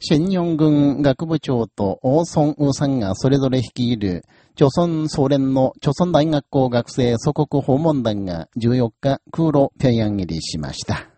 新日本軍学部長と王孫ウさんがそれぞれ率いる、朝鮮総連の朝鮮大学校学生祖国訪問団が14日空路平壌入りしました。